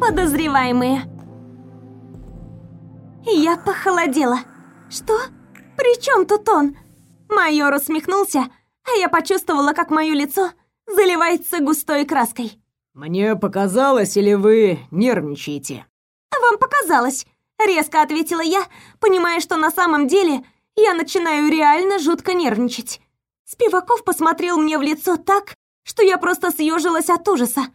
подозреваемые. Я похолодела. Что? При чем тут он? Майор усмехнулся, а я почувствовала, как мое лицо заливается густой краской. «Мне показалось, или вы нервничаете?» «Вам показалось», — резко ответила я, понимая, что на самом деле я начинаю реально жутко нервничать. Спиваков посмотрел мне в лицо так, что я просто съежилась от ужаса.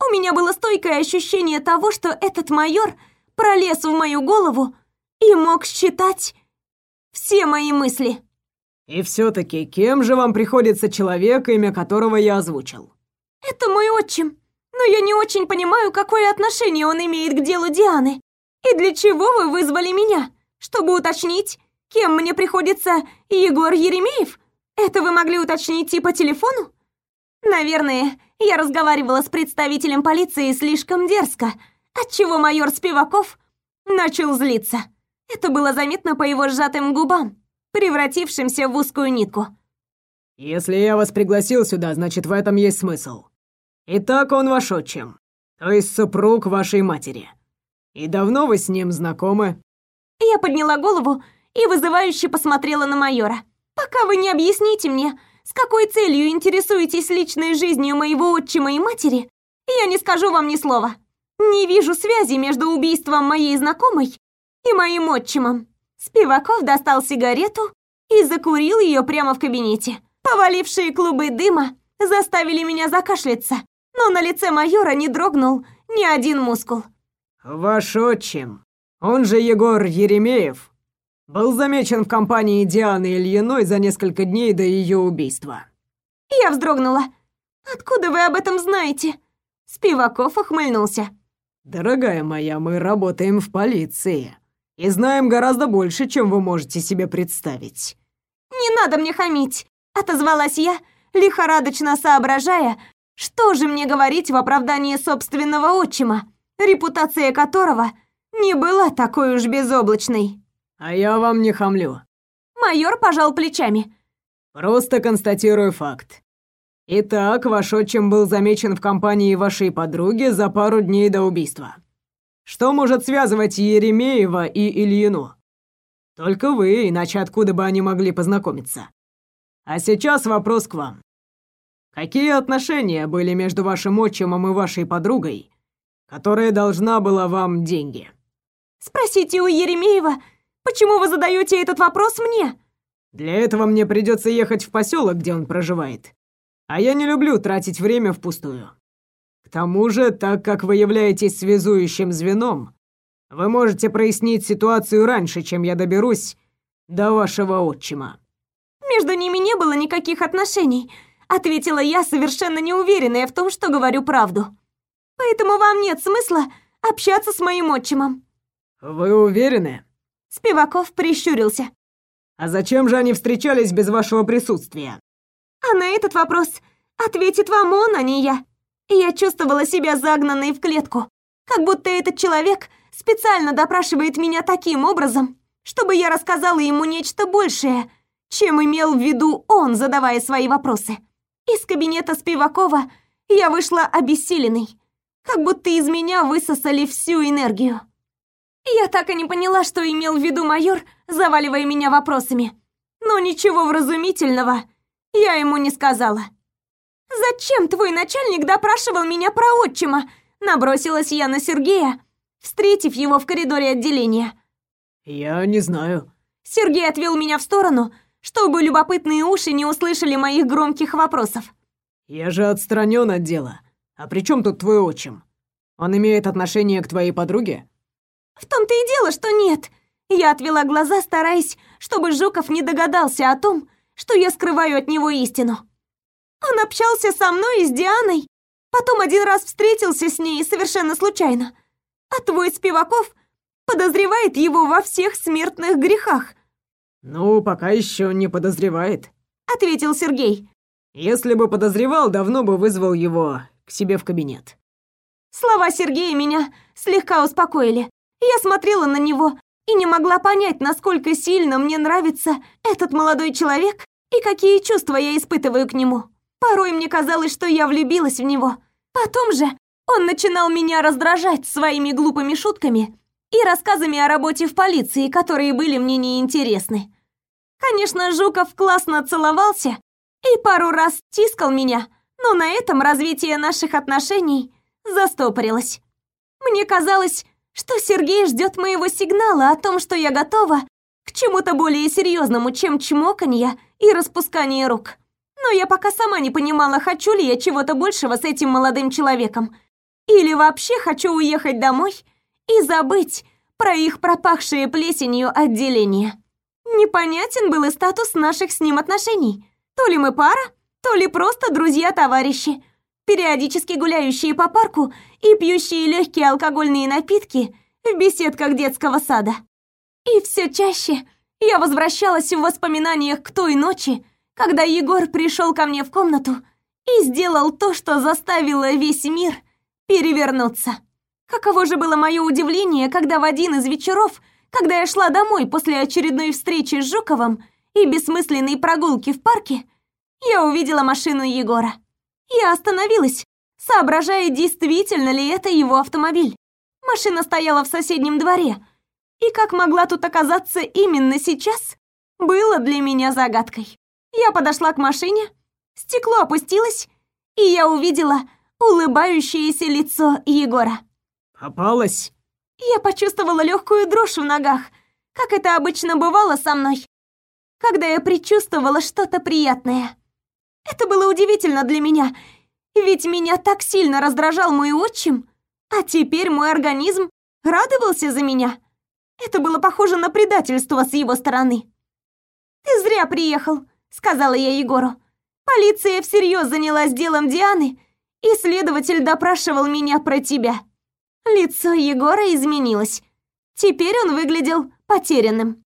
У меня было стойкое ощущение того, что этот майор пролез в мою голову и мог считать все мои мысли. «И все-таки кем же вам приходится человек, имя которого я озвучил?» «Это мой отчим, но я не очень понимаю, какое отношение он имеет к делу Дианы. И для чего вы вызвали меня? Чтобы уточнить, кем мне приходится Егор Еремеев? Это вы могли уточнить и по телефону?» Наверное, я разговаривала с представителем полиции слишком дерзко, отчего майор Спиваков начал злиться. Это было заметно по его сжатым губам, превратившимся в узкую нитку. «Если я вас пригласил сюда, значит, в этом есть смысл. Итак, он ваш отчим, то есть супруг вашей матери. И давно вы с ним знакомы?» Я подняла голову и вызывающе посмотрела на майора. «Пока вы не объясните мне, с какой целью интересуетесь личной жизнью моего отчима и матери, я не скажу вам ни слова. Не вижу связи между убийством моей знакомой и моим отчимом. Спиваков достал сигарету и закурил ее прямо в кабинете. Повалившие клубы дыма заставили меня закашляться, но на лице майора не дрогнул ни один мускул. «Ваш отчим, он же Егор Еремеев, был замечен в компании Дианы Ильиной за несколько дней до ее убийства». Я вздрогнула. «Откуда вы об этом знаете?» Спиваков ухмыльнулся. «Дорогая моя, мы работаем в полиции и знаем гораздо больше, чем вы можете себе представить». «Не надо мне хамить», — отозвалась я, лихорадочно соображая, что же мне говорить в оправдании собственного отчима, репутация которого не была такой уж безоблачной. «А я вам не хамлю». Майор пожал плечами. «Просто констатирую факт. Итак, ваш отчим был замечен в компании вашей подруги за пару дней до убийства. Что может связывать Еремеева и Ильину? Только вы, иначе откуда бы они могли познакомиться? А сейчас вопрос к вам. Какие отношения были между вашим отчимом и вашей подругой, которая должна была вам деньги? Спросите у Еремеева, почему вы задаете этот вопрос мне? Для этого мне придется ехать в поселок, где он проживает. А я не люблю тратить время впустую. К тому же, так как вы являетесь связующим звеном, вы можете прояснить ситуацию раньше, чем я доберусь до вашего отчима. Между ними не было никаких отношений, ответила я, совершенно неуверенная в том, что говорю правду. Поэтому вам нет смысла общаться с моим отчимом. Вы уверены? Спиваков прищурился. А зачем же они встречались без вашего присутствия? А на этот вопрос ответит вам он, а не я. Я чувствовала себя загнанной в клетку, как будто этот человек специально допрашивает меня таким образом, чтобы я рассказала ему нечто большее, чем имел в виду он, задавая свои вопросы. Из кабинета Спивакова я вышла обессиленной, как будто из меня высосали всю энергию. Я так и не поняла, что имел в виду майор, заваливая меня вопросами. Но ничего вразумительного я ему не сказала. «Зачем твой начальник допрашивал меня про отчима?» Набросилась я на Сергея, встретив его в коридоре отделения. «Я не знаю». Сергей отвел меня в сторону, чтобы любопытные уши не услышали моих громких вопросов. «Я же отстранен от дела. А при чем тут твой отчим? Он имеет отношение к твоей подруге?» «В том-то и дело, что нет». Я отвела глаза, стараясь, чтобы Жуков не догадался о том, что я скрываю от него истину. Он общался со мной и с Дианой, потом один раз встретился с ней совершенно случайно. А твой Спиваков подозревает его во всех смертных грехах. «Ну, пока еще не подозревает», — ответил Сергей. «Если бы подозревал, давно бы вызвал его к себе в кабинет». Слова Сергея меня слегка успокоили. Я смотрела на него и не могла понять, насколько сильно мне нравится этот молодой человек и какие чувства я испытываю к нему. Порой мне казалось, что я влюбилась в него. Потом же Он начинал меня раздражать своими глупыми шутками и рассказами о работе в полиции, которые были мне неинтересны. Конечно, Жуков классно целовался и пару раз тискал меня, но на этом развитие наших отношений застопорилось. Мне казалось, что Сергей ждет моего сигнала о том, что я готова к чему-то более серьезному, чем чмоканье и распускание рук. Но я пока сама не понимала, хочу ли я чего-то большего с этим молодым человеком. Или вообще хочу уехать домой и забыть про их пропахшие плесенью отделение. Непонятен был и статус наших с ним отношений. То ли мы пара, то ли просто друзья-товарищи, периодически гуляющие по парку и пьющие легкие алкогольные напитки в беседках детского сада. И все чаще я возвращалась в воспоминаниях к той ночи, когда Егор пришел ко мне в комнату и сделал то, что заставило весь мир перевернуться. Каково же было мое удивление, когда в один из вечеров, когда я шла домой после очередной встречи с Жуковым и бессмысленной прогулки в парке, я увидела машину Егора. Я остановилась, соображая, действительно ли это его автомобиль. Машина стояла в соседнем дворе, и как могла тут оказаться именно сейчас, было для меня загадкой. Я подошла к машине, стекло опустилось, и я увидела улыбающееся лицо Егора. «Попалась?» Я почувствовала легкую дрожь в ногах, как это обычно бывало со мной, когда я предчувствовала что-то приятное. Это было удивительно для меня, ведь меня так сильно раздражал мой отчим, а теперь мой организм радовался за меня. Это было похоже на предательство с его стороны. «Ты зря приехал», — сказала я Егору. «Полиция всерьез занялась делом Дианы, и следователь допрашивал меня про тебя». Лицо Егора изменилось. Теперь он выглядел потерянным.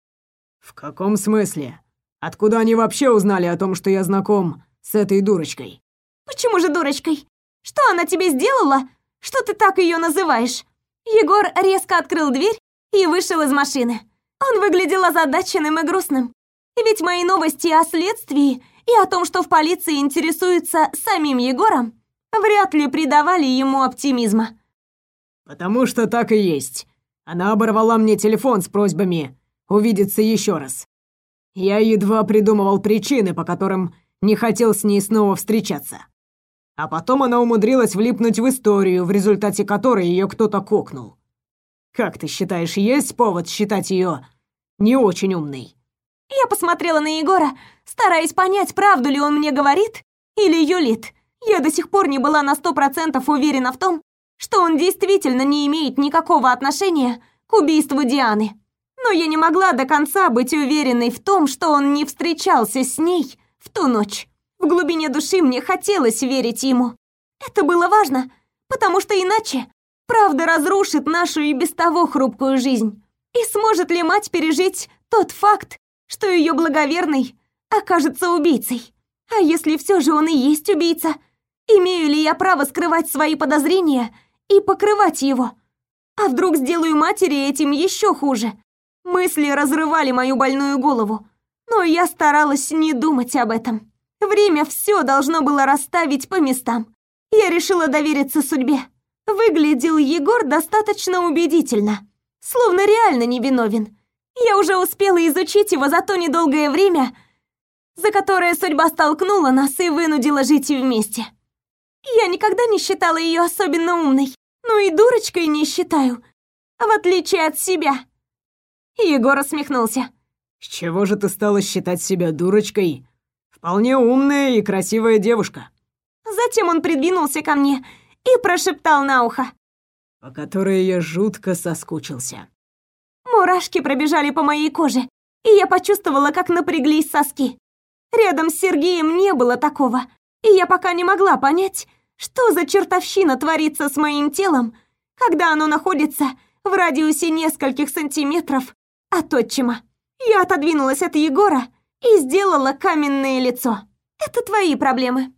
«В каком смысле? Откуда они вообще узнали о том, что я знаком с этой дурочкой?» «Почему же дурочкой? Что она тебе сделала? Что ты так ее называешь?» Егор резко открыл дверь и вышел из машины. Он выглядел озадаченным и грустным. Ведь мои новости о следствии и о том, что в полиции интересуются самим Егором, вряд ли придавали ему оптимизма. «Потому что так и есть. Она оборвала мне телефон с просьбами увидеться еще раз. Я едва придумывал причины, по которым не хотел с ней снова встречаться. А потом она умудрилась влипнуть в историю, в результате которой ее кто-то кокнул. Как ты считаешь, есть повод считать ее не очень умной? Я посмотрела на Егора, стараясь понять, правду ли он мне говорит или юлит. Я до сих пор не была на сто процентов уверена в том, что он действительно не имеет никакого отношения к убийству Дианы. Но я не могла до конца быть уверенной в том, что он не встречался с ней в ту ночь. В глубине души мне хотелось верить ему. Это было важно, потому что иначе правда разрушит нашу и без того хрупкую жизнь. И сможет ли мать пережить тот факт, что ее благоверный окажется убийцей? А если все же он и есть убийца? Имею ли я право скрывать свои подозрения и покрывать его? А вдруг сделаю матери этим еще хуже? Мысли разрывали мою больную голову, но я старалась не думать об этом. Время все должно было расставить по местам. Я решила довериться судьбе. Выглядел Егор достаточно убедительно, словно реально невиновен. Я уже успела изучить его за то недолгое время, за которое судьба столкнула нас и вынудила жить вместе. Я никогда не считала ее особенно умной, но и дурочкой не считаю, в отличие от себя. Егор усмехнулся. «С чего же ты стала считать себя дурочкой? Вполне умная и красивая девушка». Затем он придвинулся ко мне и прошептал на ухо. По которой я жутко соскучился. Мурашки пробежали по моей коже, и я почувствовала, как напряглись соски. Рядом с Сергеем не было такого, и я пока не могла понять, что за чертовщина творится с моим телом, когда оно находится в радиусе нескольких сантиметров от отчима. Я отодвинулась от Егора и сделала каменное лицо. Это твои проблемы.